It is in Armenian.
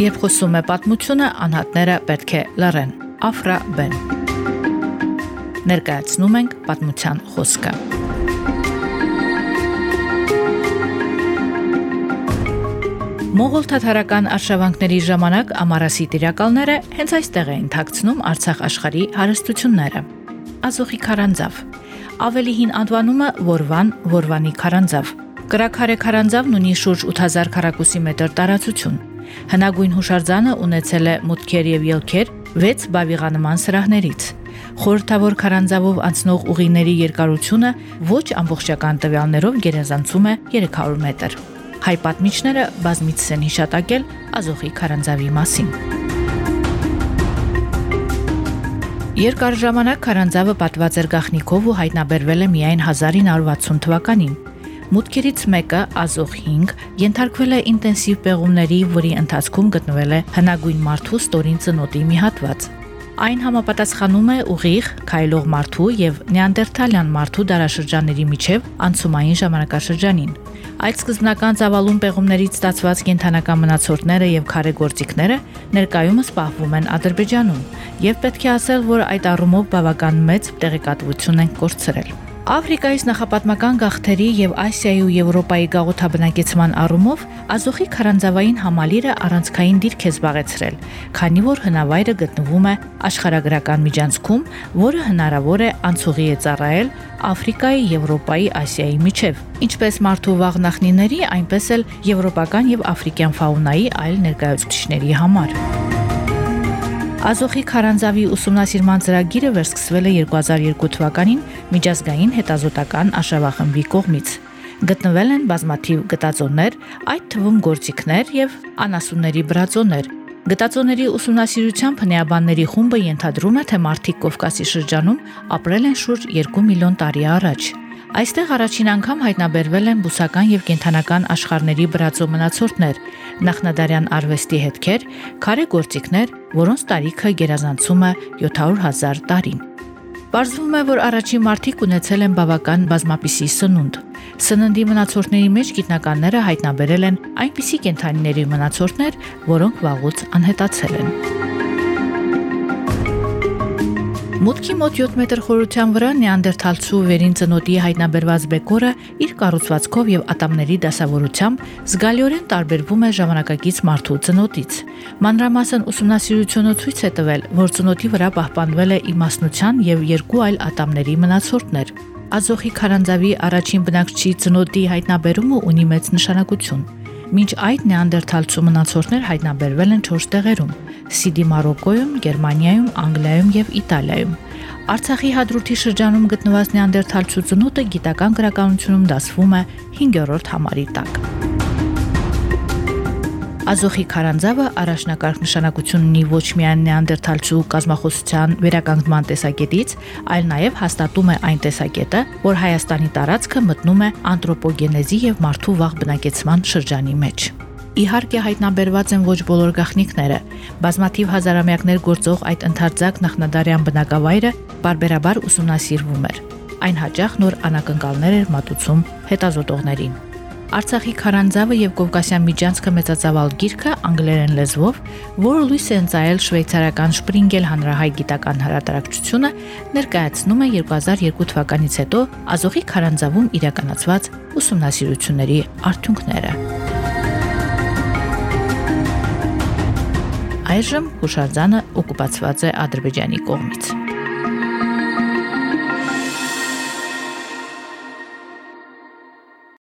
Երբ խոսում է պատմությունը, անհատները պետք է լռեն։ Աֆրա Բեն։ Ներկայացնում ենք պատմության խոսքը։ Մողոլ թաթարական արշավանքների ժամանակ ամարասի տիրակալները հենց այստեղ էին թաքցնում Արցախ աշխարհի հարստությունները։ Ազոխի քարանձավ։ Ավելի հին անվանումը Որվան, Որվանի քարանձավ։ Կրակարե քարանձավն ունի շուրջ 8000 քառակուսի մետր տարածություն։ Հնագույն հուշարձանը ունեցել է մուտքեր եւ ելքեր 6 բավիղանման սրահներից։ Խորհրդավոր քարանձավով անցնող ուղիների երկարությունը ոչ ամբողջական տվյալներով գերազանցում է 300 մետր։ Հայ պատմիչները բազմիցս են հիշատակել Ազոխի քարանձավի մասին։ Երկար ժամանակ քարանձավը պատված էր գախնիկով ու հայտնաբերվել է միայն 1960 թվականին։ Մուտքերից մեկը Ազոխ 5 ենթարկվել է ինտենսիվ պեղումների, որի ընթացքում գտնվել է հնագույն մարդու ստորին ծնոտի մի հատված։ Այն համապատասխանում է ուղիղ քայլող մարդու եւ նեանդերթալյան մարդու դարաշրջանների միջև անցումային ժամանակաշրջանին։ Այդ սկզբնական ծավալուն պեղումներից ստացված կենթանական մնացորդները եւ քարե գործիքները ներկայումս պահվում են Ադրբեջանում եւ պետք է ասել, որ այդ առումով բավական մեծ տեղեկատվություն են կորցրել։ Աֆրիկայից նախապատմական գաղթերի եւ Ասիայի ու Եվրոպայի գաղութաբնակեցման առումով Ազոխի քարանձավային համալիրը առանցքային դիրք է զբաղեցրել, քանի որ հնավայրը գտնվում է աշխարհագրական միջանցքում, որը հնարավոր է անցուղի է ծառայել Աֆրիկայի, Եվրոպայի, Ասիայի միջև, ինչպես մարդու վաղ նախնիների, այնպես էլ եվրոպական եւ աֆրիկյան ֆաունայի այլ ներկայացուցիչների համար։ Ազոխի քարանձավի ուսումնասիրման ծրագիրը վերսկսվել է 2002 թվականին միջազգային հետազոտական աշավախմբի կողմից։ Գտնվել են բազմաթիվ գտածոներ, այդ թվում գործիքներ եւ անասունների բրածոներ, Գտածոների ուսումնասիրությամբ հնեաբանների խումբը ենթադրում է, թե մարդիկ Կովկասի շրջանում ապրել են շուրջ 2 միլիոն տարի առաջ։ Այստեղ առաջին անգամ հայտնաբերվել են բուսական եւ կենթանական աշխարհների բրածո մնացորդներ, նախնադարյան արվեստի հետքեր, քարե գործիքներ, որոնց տարիքը գերազանցում է 700.000 տարին։ Պարզվում է, որ առաջին մարդիկ ունեցել են բավական բազմապիսի սնունդ։ Սննդի մնացորդների մեջ գիտնականները հայտնաբերել են այնպիսի կենթանիների մնացորդներ, որոնք վաղուց անհետացել են։ Մուտքի մոտ 7 մետր խորության վրա նեանդերթալցու վերին ծնոտի հայտնաբերված բեկորը իր կառուցվածքով եւ ատամների դասավորությամբ զգալիորեն տարբերվում է ժամանակակից մարդու ծնոտից։ Մանրամասն ուսումնասիրությունը ցույց է տվել, որ ծնոտի վրա պահպանվել է իմաստնության եւ երկու այլ ատամների մնացորդներ։ Ազոխի քարանձավի առաջին բնակչի ծնոտի հայտնաբերումը ունի մեծ նշանակություն։ Մինչ այդ նեանդերթալցու մնացորդներ հայտնաբերվել են 4 տեղերում՝ Սիդի Մարոկոյում, Գերմանիայում, Անգլիայում եւ Իտալիայում։ Արցախի հադրութի շրջանում գտնված նեանդերթալցու ծնոտը գիտական գրականությունում դասվում է 5-րդ համարի տակ։ Ազոխի քարանձավը առաջնակարգ նշանակություն ունի ոչ միայն նեանդերթալցու կազմախոսության վերականգնման տեսակետից, այլ նաև հաստատում է այն տեսակետը, որ Հայաստանի տարածքը մտնում է անտրոպոգենեզի եւ մարդու վաղ բնակեցման շրջանի մեջ։ Իհարկե հայտնաբերված են ոչ բոլոր գաղտնիքները։ Բազմաթիվ հազարամյակներ գործող այդ ընդարձակ նախնադարյան բնակավայրը բարբերաբար ուսումնասիրվում էր։ Այն հաճախ նոր անակնկալներ էր մատուցում հետազոտողներին։ Արցախի քարանձավը եւ Կովկասյան միջանցքը մեծածավալ գիրքը անգլերեն լեզվով, որը լույս է ընծայել շվեյցարական Շպրինգել հանրահայ գիտական հրատարակչությունը, ներկայացնում է 2002 թվականից հետո Ազոխի քարանձավում իրականացված ուսումնասիրությունների արդյունքները։ Այժմ հուշարձանը օկուպացված է Ադրբեջանի կողմից։